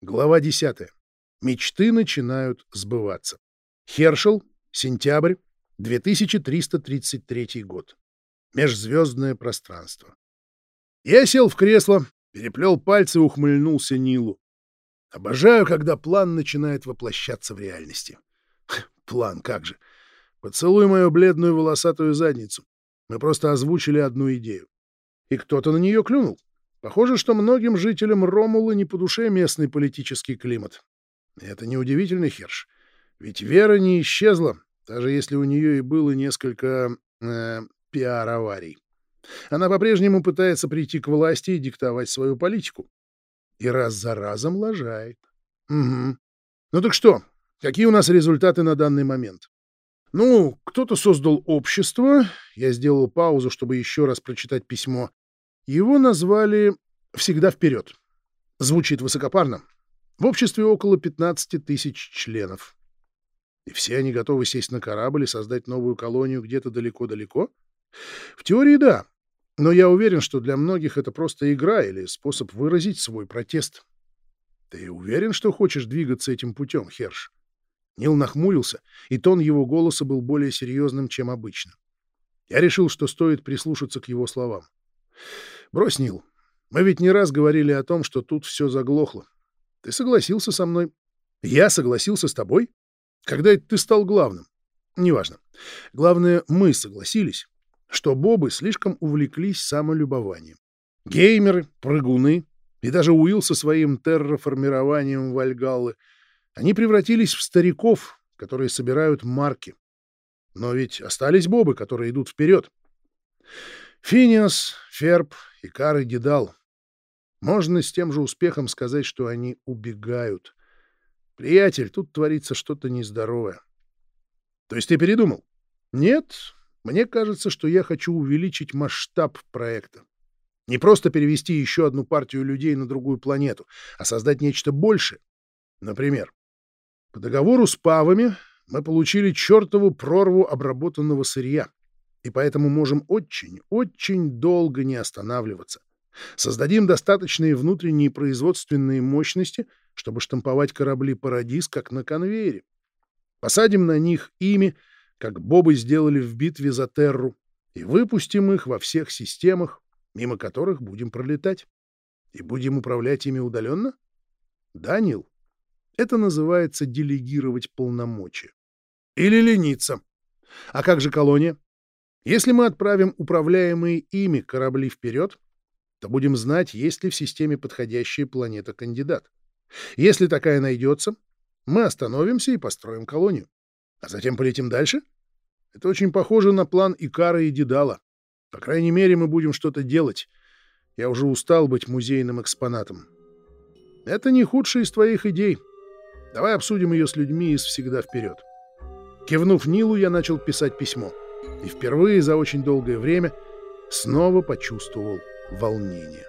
Глава 10. Мечты начинают сбываться. Хершел, сентябрь, 2333 год. Межзвездное пространство. Я сел в кресло, переплел пальцы и ухмыльнулся Нилу. Обожаю, когда план начинает воплощаться в реальности. План, как же. Поцелуй мою бледную волосатую задницу. Мы просто озвучили одну идею. И кто-то на нее клюнул. Похоже, что многим жителям Ромула не по душе местный политический климат. Это неудивительный Херш. Ведь Вера не исчезла, даже если у нее и было несколько э, пиар-аварий. Она по-прежнему пытается прийти к власти и диктовать свою политику. И раз за разом лажает. Угу. Ну так что, какие у нас результаты на данный момент? Ну, кто-то создал общество. Я сделал паузу, чтобы еще раз прочитать письмо. Его назвали «Всегда вперед». Звучит высокопарно. В обществе около 15 тысяч членов. И все они готовы сесть на корабль и создать новую колонию где-то далеко-далеко? В теории да, но я уверен, что для многих это просто игра или способ выразить свой протест. Ты уверен, что хочешь двигаться этим путем, Херш? Нил нахмурился, и тон его голоса был более серьезным, чем обычно. Я решил, что стоит прислушаться к его словам. Брось, Нил. Мы ведь не раз говорили о том, что тут все заглохло. Ты согласился со мной. Я согласился с тобой? Когда это ты стал главным? Неважно. Главное, мы согласились, что бобы слишком увлеклись самолюбованием. Геймеры, прыгуны и даже Уилл со своим терраформированием Вальгаллы, они превратились в стариков, которые собирают марки. Но ведь остались бобы, которые идут вперед. Финиас, Ферб, Икар и Дедал. Можно с тем же успехом сказать, что они убегают. Приятель, тут творится что-то нездоровое. То есть ты передумал? Нет, мне кажется, что я хочу увеличить масштаб проекта. Не просто перевести еще одну партию людей на другую планету, а создать нечто большее. Например, по договору с Павами мы получили чертову прорву обработанного сырья и поэтому можем очень, очень долго не останавливаться. Создадим достаточные внутренние производственные мощности, чтобы штамповать корабли «Парадис» как на конвейере. Посадим на них ими, как бобы сделали в битве за Терру, и выпустим их во всех системах, мимо которых будем пролетать. И будем управлять ими удаленно? Да, Нил? Это называется делегировать полномочия. Или лениться. А как же колония? Если мы отправим управляемые ими корабли вперед, то будем знать, есть ли в системе подходящая планета-кандидат. Если такая найдется, мы остановимся и построим колонию. А затем полетим дальше? Это очень похоже на план Икара и Дедала. По крайней мере, мы будем что-то делать. Я уже устал быть музейным экспонатом. Это не худшая из твоих идей. Давай обсудим ее с людьми из «Всегда вперед». Кивнув Нилу, я начал писать письмо — и впервые за очень долгое время снова почувствовал волнение.